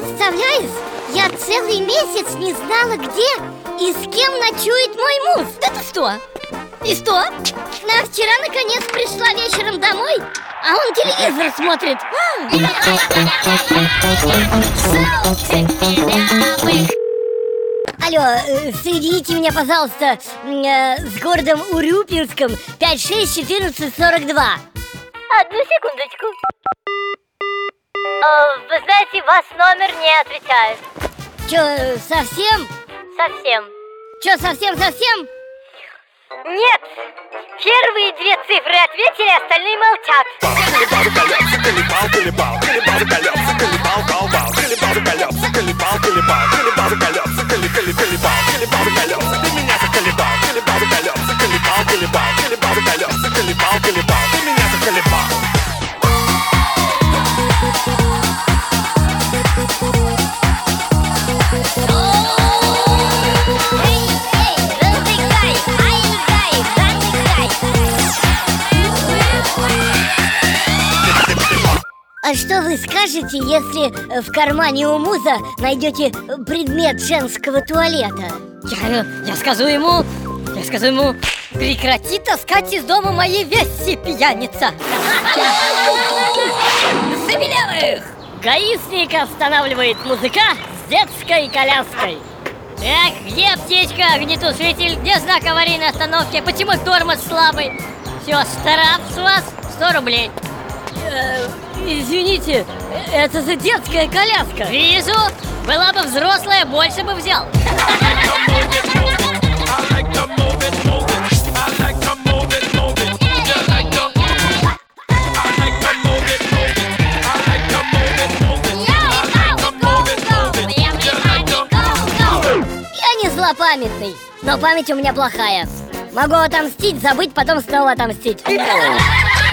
Представляешь, я целый месяц не знала, где и с кем ночует мой муж. Да ты что? И что? Она вчера наконец пришла вечером домой, а он телевизор смотрит. Алло, э, соедините меня, пожалуйста, э, с городом Урюпинском 561442 Одну секундочку. Ваш номер не отвечает. Чё, совсем? Совсем. Чё, совсем-совсем? Нет. Первые две цифры ответили, остальные молчат. А что вы скажете, если э, в кармане у муза найдете э, предмет женского туалета? Я, я скажу ему, я скажу ему, прекрати таскать из дома мои вещи, пьяница Забелевых! Гаишник останавливает музыка с детской коляской Так, где аптечка, огнетушитель, где знак аварийной остановки, почему тормоз слабый? Все, штраф с вас 100 рублей Э, Извините, это же детская коляска. Вижу, была бы взрослая, больше бы взял. Я не злопамятный, но память у меня плохая. Могу отомстить, забыть, потом снова отомстить